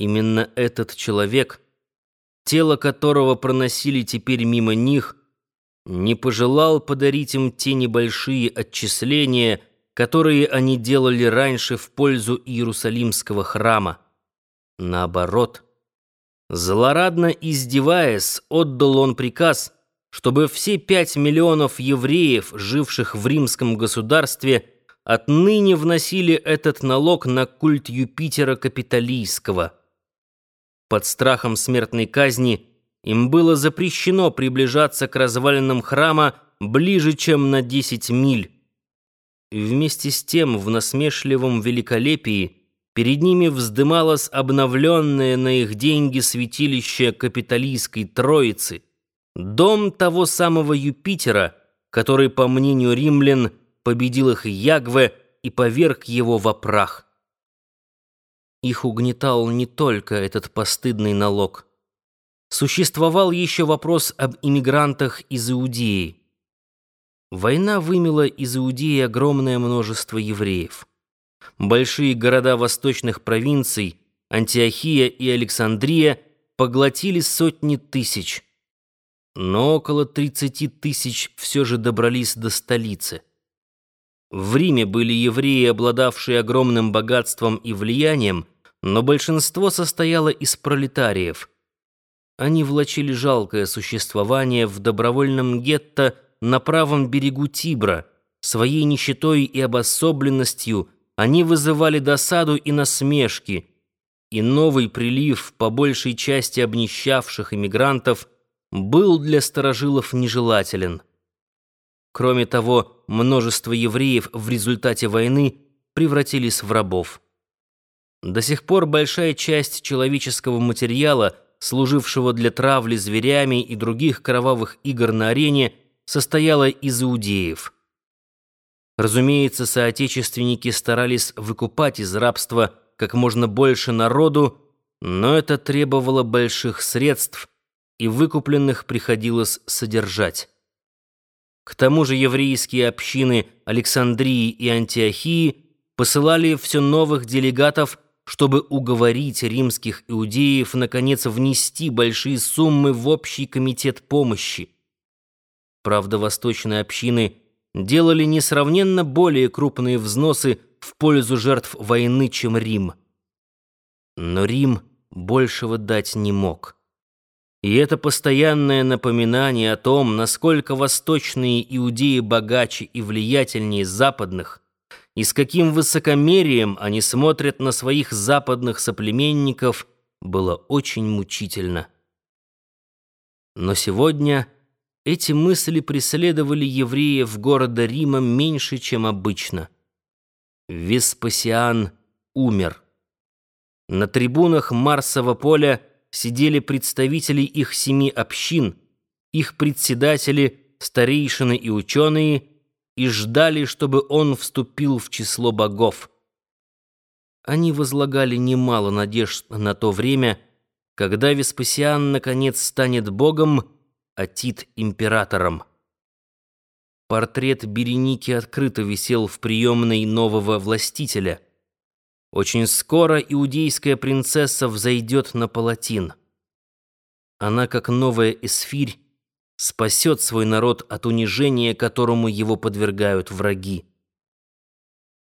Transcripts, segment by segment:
Именно этот человек, тело которого проносили теперь мимо них, не пожелал подарить им те небольшие отчисления, которые они делали раньше в пользу Иерусалимского храма. Наоборот, злорадно издеваясь, отдал он приказ, чтобы все пять миллионов евреев, живших в римском государстве, отныне вносили этот налог на культ Юпитера Капитолийского. Под страхом смертной казни им было запрещено приближаться к развалинам храма ближе, чем на 10 миль. Вместе с тем в насмешливом великолепии перед ними вздымалось обновленное на их деньги святилище Капитолийской Троицы, дом того самого Юпитера, который, по мнению римлян, победил их Ягве и поверг его во прах. Их угнетал не только этот постыдный налог. Существовал еще вопрос об иммигрантах из Иудеи. Война вымела из Иудеи огромное множество евреев. Большие города восточных провинций, Антиохия и Александрия, поглотили сотни тысяч. Но около 30 тысяч все же добрались до столицы. В Риме были евреи, обладавшие огромным богатством и влиянием, но большинство состояло из пролетариев. Они влачили жалкое существование в добровольном гетто на правом берегу Тибра. Своей нищетой и обособленностью они вызывали досаду и насмешки, и новый прилив по большей части обнищавших иммигрантов был для старожилов нежелателен. Кроме того, множество евреев в результате войны превратились в рабов. До сих пор большая часть человеческого материала, служившего для травли зверями и других кровавых игр на арене, состояла из иудеев. Разумеется, соотечественники старались выкупать из рабства как можно больше народу, но это требовало больших средств, и выкупленных приходилось содержать. К тому же еврейские общины Александрии и Антиохии посылали все новых делегатов, чтобы уговорить римских иудеев наконец внести большие суммы в общий комитет помощи. Правда, восточные общины делали несравненно более крупные взносы в пользу жертв войны, чем Рим. Но Рим большего дать не мог. И это постоянное напоминание о том, насколько восточные иудеи богаче и влиятельнее западных, и с каким высокомерием они смотрят на своих западных соплеменников, было очень мучительно. Но сегодня эти мысли преследовали евреев города Рима меньше, чем обычно. Веспасиан умер. На трибунах Марсового поля сидели представители их семи общин, их председатели, старейшины и ученые, и ждали, чтобы он вступил в число богов. Они возлагали немало надежд на то время, когда Веспасиан наконец станет богом, а Тит — императором. Портрет Береники открыто висел в приемной нового властителя — очень скоро иудейская принцесса взойдет на палатин. Она, как новая эсфирь, спасет свой народ от унижения, которому его подвергают враги.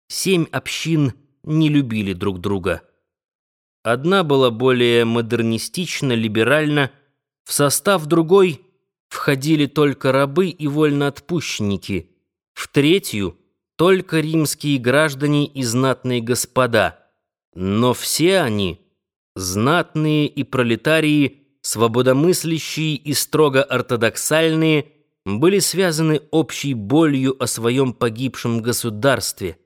Семь общин не любили друг друга. Одна была более модернистично, либеральна, в состав другой входили только рабы и вольноотпущенники, в третью — только римские граждане и знатные господа — но все они, знатные и пролетарии, свободомыслящие и строго ортодоксальные, были связаны общей болью о своем погибшем государстве,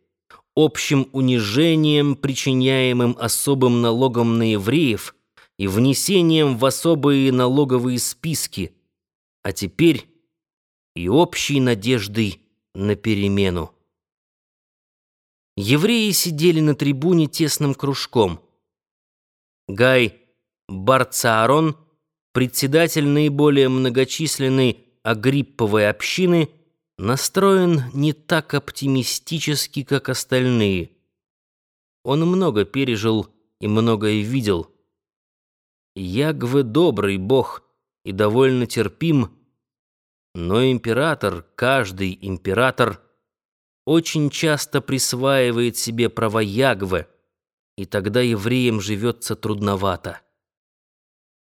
общим унижением, причиняемым особым налогом на евреев и внесением в особые налоговые списки, а теперь и общей надеждой на перемену. Евреи сидели на трибуне тесным кружком. Гай Барцаарон, председатель наиболее многочисленной Агрипповой общины, настроен не так оптимистически, как остальные. Он много пережил и многое видел. Ягве добрый бог и довольно терпим, но император, каждый император, очень часто присваивает себе права Ягве, и тогда евреям живется трудновато.